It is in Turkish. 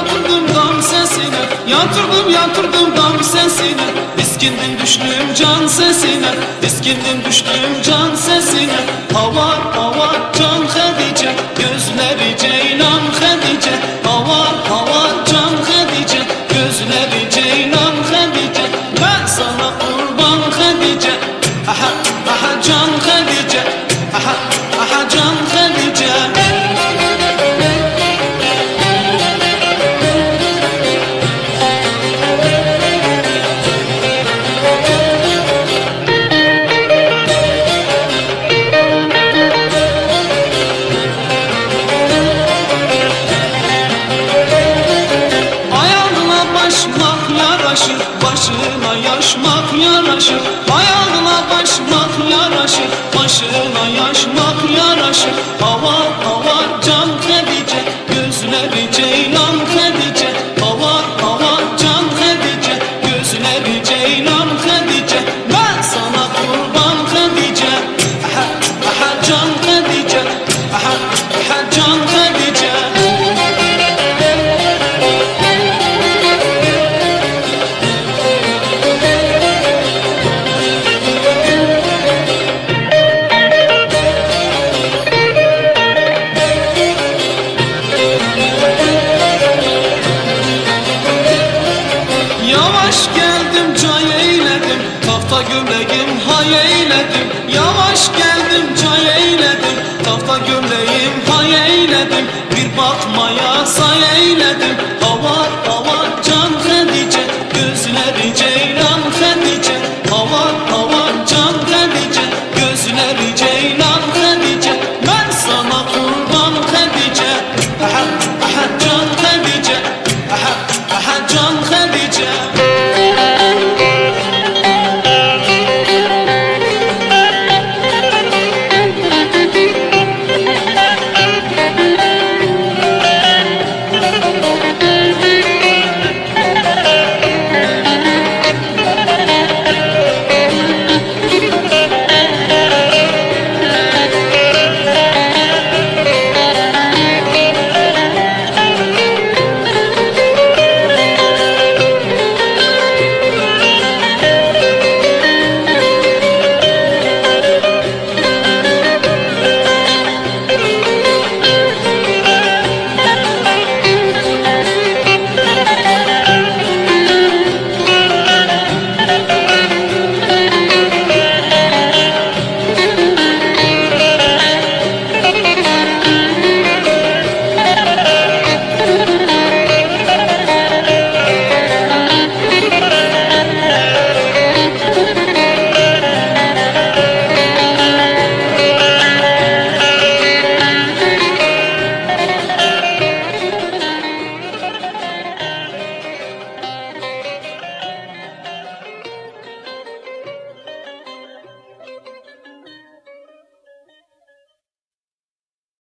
Yatırdım dam sesine Yatırdım yatırdım dam sesine. Diskindim düştüm can sesine Diskindim düştüm can sesine. Hava hava can Hadice Gözleri ceylan Hadice Hava hava can Hadice Gözleri ceylan Hadice Ben sana kurban Hadice Aha aha yaşmak yaraşır Ayağına başmak yaraşır Başına yaşmak yaraşır Hava hava Yavaş geldim cay eyledim. Tafta gömleğim hay eyledim. Yavaş geldim cay eyledim. Tafta gömleğim hay eyledim. Bir bakmaya